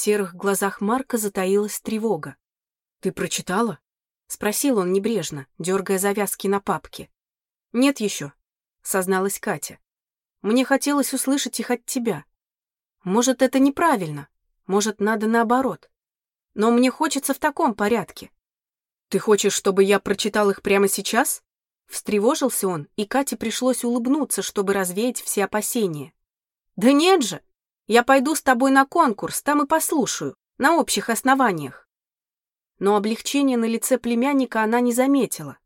серых глазах Марка затаилась тревога. «Ты прочитала?» — спросил он небрежно, дергая завязки на папке. «Нет еще», — созналась Катя. «Мне хотелось услышать их от тебя. Может, это неправильно, может, надо наоборот. Но мне хочется в таком порядке. Ты хочешь, чтобы я прочитал их прямо сейчас?» Встревожился он, и Кате пришлось улыбнуться, чтобы развеять все опасения. «Да нет же! Я пойду с тобой на конкурс, там и послушаю, на общих основаниях». Но облегчение на лице племянника она не заметила.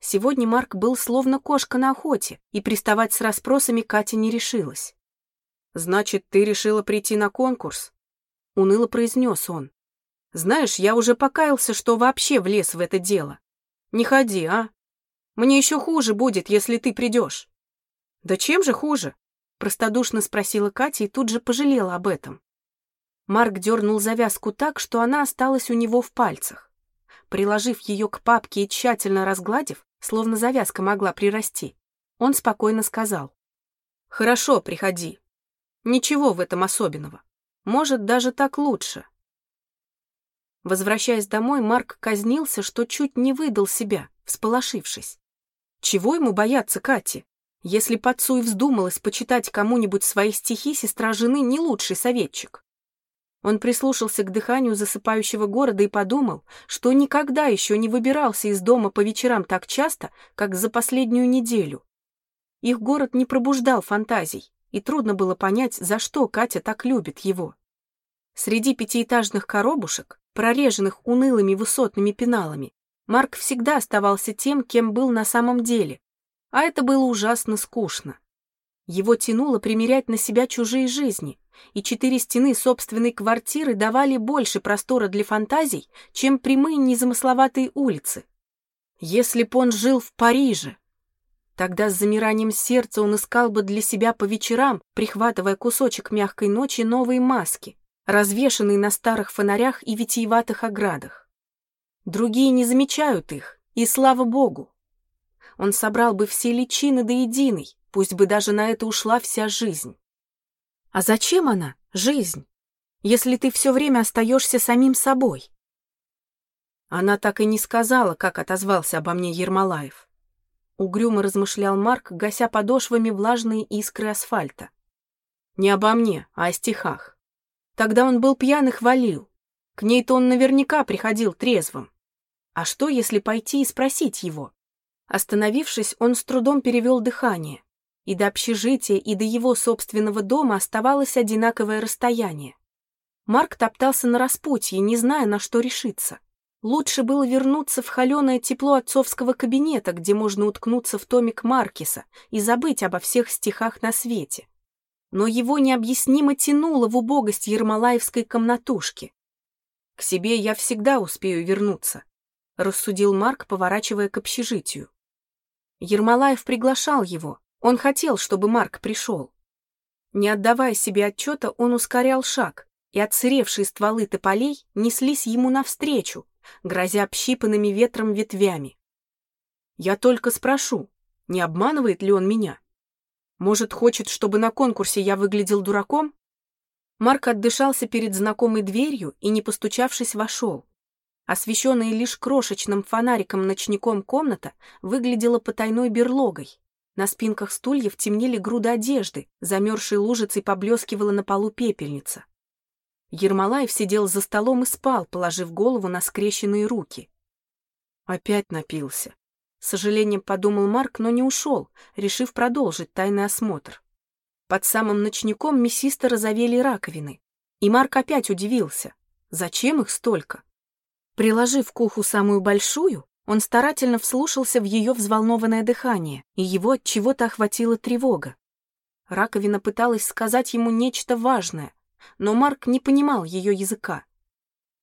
Сегодня Марк был словно кошка на охоте, и приставать с расспросами Катя не решилась. «Значит, ты решила прийти на конкурс?» — уныло произнес он. «Знаешь, я уже покаялся, что вообще влез в это дело. Не ходи, а? Мне еще хуже будет, если ты придешь». «Да чем же хуже?» — простодушно спросила Катя и тут же пожалела об этом. Марк дернул завязку так, что она осталась у него в пальцах. Приложив ее к папке и тщательно разгладив, словно завязка могла прирасти, он спокойно сказал. «Хорошо, приходи. Ничего в этом особенного. Может, даже так лучше». Возвращаясь домой, Марк казнился, что чуть не выдал себя, всполошившись. Чего ему бояться Кати? Если Пацуй вздумалась почитать кому-нибудь свои стихи, сестра жены не лучший советчик. Он прислушался к дыханию засыпающего города и подумал, что никогда еще не выбирался из дома по вечерам так часто, как за последнюю неделю. Их город не пробуждал фантазий, и трудно было понять, за что Катя так любит его. Среди пятиэтажных коробушек, прореженных унылыми высотными пеналами, Марк всегда оставался тем, кем был на самом деле, а это было ужасно скучно. Его тянуло примерять на себя чужие жизни, и четыре стены собственной квартиры давали больше простора для фантазий, чем прямые незамысловатые улицы. Если б он жил в Париже, тогда с замиранием сердца он искал бы для себя по вечерам, прихватывая кусочек мягкой ночи, новые маски, развешанные на старых фонарях и витиеватых оградах. Другие не замечают их, и слава богу. Он собрал бы все личины до единой, пусть бы даже на это ушла вся жизнь. А зачем она, жизнь, если ты все время остаешься самим собой? Она так и не сказала, как отозвался обо мне Ермолаев. Угрюмо размышлял Марк, гася подошвами влажные искры асфальта. Не обо мне, а о стихах. Тогда он был пьян и хвалил. К ней-то он наверняка приходил трезвым. А что, если пойти и спросить его? Остановившись, он с трудом перевел дыхание и до общежития, и до его собственного дома оставалось одинаковое расстояние. Марк топтался на распутье, не зная, на что решиться. Лучше было вернуться в холеное тепло отцовского кабинета, где можно уткнуться в томик Маркиса и забыть обо всех стихах на свете. Но его необъяснимо тянуло в убогость ермолаевской комнатушки. «К себе я всегда успею вернуться», — рассудил Марк, поворачивая к общежитию. Ермолаев приглашал его, он хотел, чтобы Марк пришел. Не отдавая себе отчета, он ускорял шаг, и отсыревшие стволы тополей неслись ему навстречу, грозя общипанными ветром ветвями. Я только спрошу, не обманывает ли он меня? Может, хочет, чтобы на конкурсе я выглядел дураком? Марк отдышался перед знакомой дверью и, не постучавшись, вошел. Освещенная лишь крошечным фонариком-ночником комната выглядела потайной берлогой. На спинках стульев темнели груды одежды, замерзшей лужицей поблескивала на полу пепельница. Ермолаев сидел за столом и спал, положив голову на скрещенные руки. Опять напился. С сожалением подумал Марк, но не ушел, решив продолжить тайный осмотр. Под самым ночником мясисто разовели раковины. И Марк опять удивился. Зачем их столько? Приложив к уху самую большую, он старательно вслушался в ее взволнованное дыхание, и его от чего-то охватила тревога. Раковина пыталась сказать ему нечто важное, но Марк не понимал ее языка.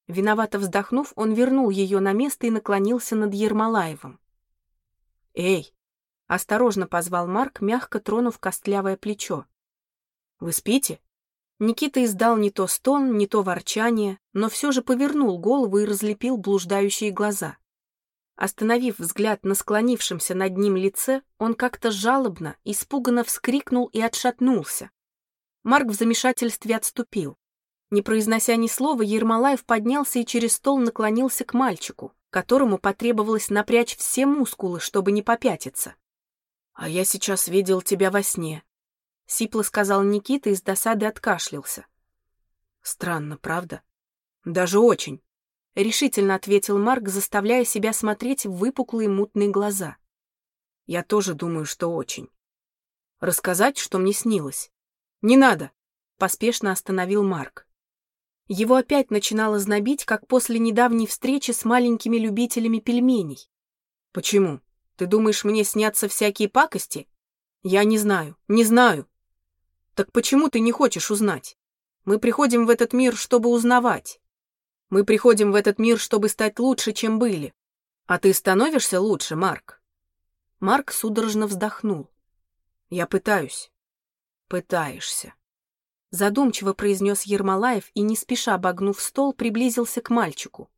Виновато вздохнув, он вернул ее на место и наклонился над Ермолаевым. «Эй!» — осторожно позвал Марк, мягко тронув костлявое плечо. «Вы спите?» Никита издал не то стон, не то ворчание, но все же повернул голову и разлепил блуждающие глаза. Остановив взгляд на склонившемся над ним лице, он как-то жалобно, испуганно вскрикнул и отшатнулся. Марк в замешательстве отступил. Не произнося ни слова, Ермолаев поднялся и через стол наклонился к мальчику, которому потребовалось напрячь все мускулы, чтобы не попятиться. «А я сейчас видел тебя во сне», — сипло сказал Никита и с досады откашлялся. «Странно, правда?» «Даже очень», — решительно ответил Марк, заставляя себя смотреть в выпуклые мутные глаза. «Я тоже думаю, что очень. Рассказать, что мне снилось?» «Не надо», — поспешно остановил Марк. Его опять начинало знобить, как после недавней встречи с маленькими любителями пельменей. «Почему? Ты думаешь, мне снятся всякие пакости?» «Я не знаю, не знаю». «Так почему ты не хочешь узнать? Мы приходим в этот мир, чтобы узнавать. Мы приходим в этот мир, чтобы стать лучше, чем были. А ты становишься лучше, Марк?» Марк судорожно вздохнул. «Я пытаюсь». «Пытаешься». Задумчиво произнес Ермолаев и, не спеша обогнув стол, приблизился к мальчику.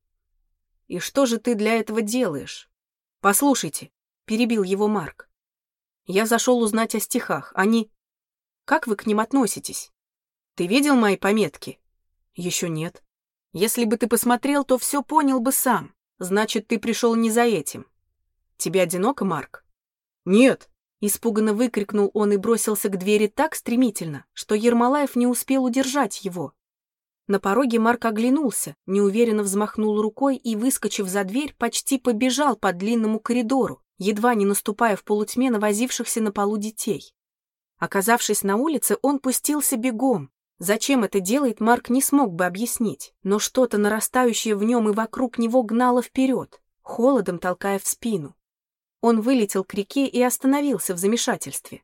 «И что же ты для этого делаешь?» «Послушайте», — перебил его Марк. «Я зашел узнать о стихах. Они... Как вы к ним относитесь? Ты видел мои пометки?» «Еще нет. Если бы ты посмотрел, то все понял бы сам. Значит, ты пришел не за этим. Тебе одиноко, Марк?» «Нет», Испуганно выкрикнул он и бросился к двери так стремительно, что Ермолаев не успел удержать его. На пороге Марк оглянулся, неуверенно взмахнул рукой и, выскочив за дверь, почти побежал по длинному коридору, едва не наступая в полутьме на возившихся на полу детей. Оказавшись на улице, он пустился бегом. Зачем это делает, Марк не смог бы объяснить, но что-то нарастающее в нем и вокруг него гнало вперед, холодом толкая в спину. Он вылетел к реке и остановился в замешательстве.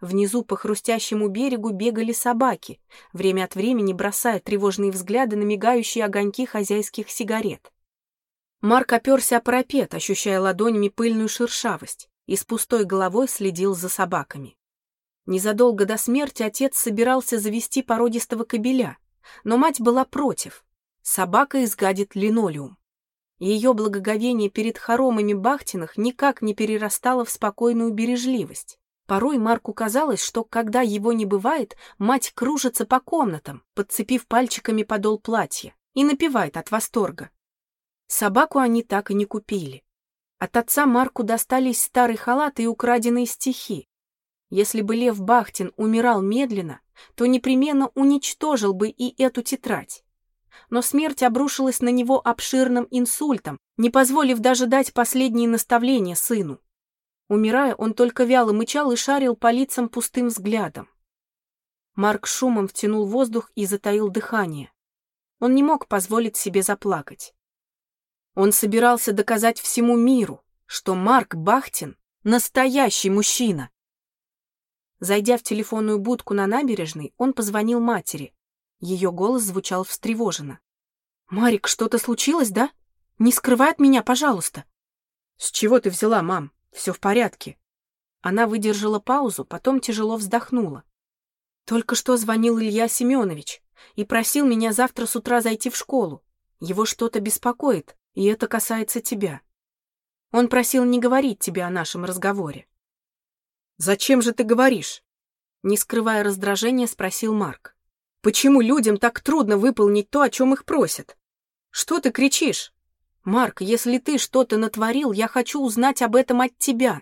Внизу по хрустящему берегу бегали собаки, время от времени бросая тревожные взгляды на мигающие огоньки хозяйских сигарет. Марк оперся о парапет, ощущая ладонями пыльную шершавость, и с пустой головой следил за собаками. Незадолго до смерти отец собирался завести породистого кобеля, но мать была против. Собака изгадит линолеум. Ее благоговение перед хоромами Бахтиных никак не перерастало в спокойную бережливость. Порой Марку казалось, что, когда его не бывает, мать кружится по комнатам, подцепив пальчиками подол платья, и напевает от восторга. Собаку они так и не купили. От отца Марку достались старый халат и украденные стихи. Если бы Лев Бахтин умирал медленно, то непременно уничтожил бы и эту тетрадь но смерть обрушилась на него обширным инсультом, не позволив даже дать последние наставления сыну. Умирая, он только вяло мычал и шарил по лицам пустым взглядом. Марк шумом втянул воздух и затаил дыхание. Он не мог позволить себе заплакать. Он собирался доказать всему миру, что Марк Бахтин — настоящий мужчина. Зайдя в телефонную будку на набережной, он позвонил матери. Ее голос звучал встревоженно. «Марик, что-то случилось, да? Не скрывай от меня, пожалуйста». «С чего ты взяла, мам? Все в порядке». Она выдержала паузу, потом тяжело вздохнула. «Только что звонил Илья Семенович и просил меня завтра с утра зайти в школу. Его что-то беспокоит, и это касается тебя. Он просил не говорить тебе о нашем разговоре». «Зачем же ты говоришь?» Не скрывая раздражения, спросил Марк. Почему людям так трудно выполнить то, о чем их просят? Что ты кричишь? Марк, если ты что-то натворил, я хочу узнать об этом от тебя.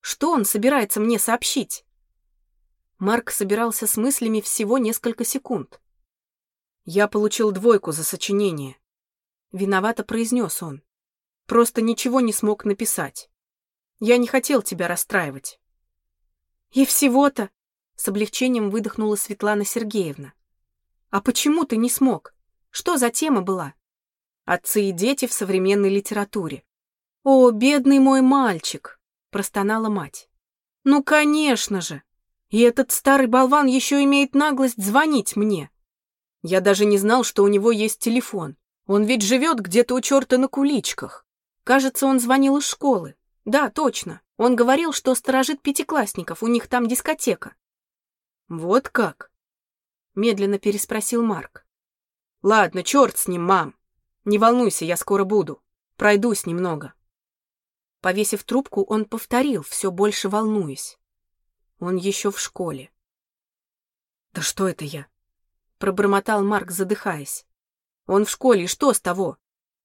Что он собирается мне сообщить? Марк собирался с мыслями всего несколько секунд. Я получил двойку за сочинение. Виновато произнес он. Просто ничего не смог написать. Я не хотел тебя расстраивать. И всего-то, с облегчением выдохнула Светлана Сергеевна. А почему ты не смог? Что за тема была? Отцы и дети в современной литературе. О, бедный мой мальчик, простонала мать. Ну, конечно же. И этот старый болван еще имеет наглость звонить мне. Я даже не знал, что у него есть телефон. Он ведь живет где-то у черта на куличках. Кажется, он звонил из школы. Да, точно. Он говорил, что сторожит пятиклассников, у них там дискотека. Вот как? Медленно переспросил Марк. Ладно, черт с ним, мам. Не волнуйся, я скоро буду. Пройдусь немного. Повесив трубку, он повторил, все больше волнуясь. Он еще в школе. Да что это я? пробормотал Марк, задыхаясь. «Он в школе, и что с того?»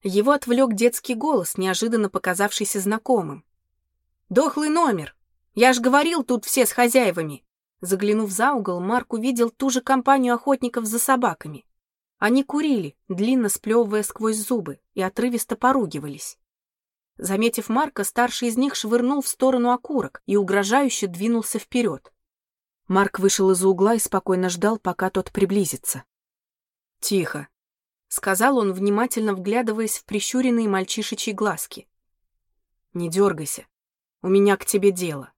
Его отвлек детский голос, неожиданно показавшийся знакомым. «Дохлый номер! Я ж говорил, тут все с хозяевами!» Заглянув за угол, Марк увидел ту же компанию охотников за собаками. Они курили, длинно сплевывая сквозь зубы, и отрывисто поругивались. Заметив Марка, старший из них швырнул в сторону окурок и угрожающе двинулся вперед. Марк вышел из угла и спокойно ждал, пока тот приблизится. «Тихо», — сказал он, внимательно вглядываясь в прищуренные мальчишечьи глазки. «Не дергайся. У меня к тебе дело».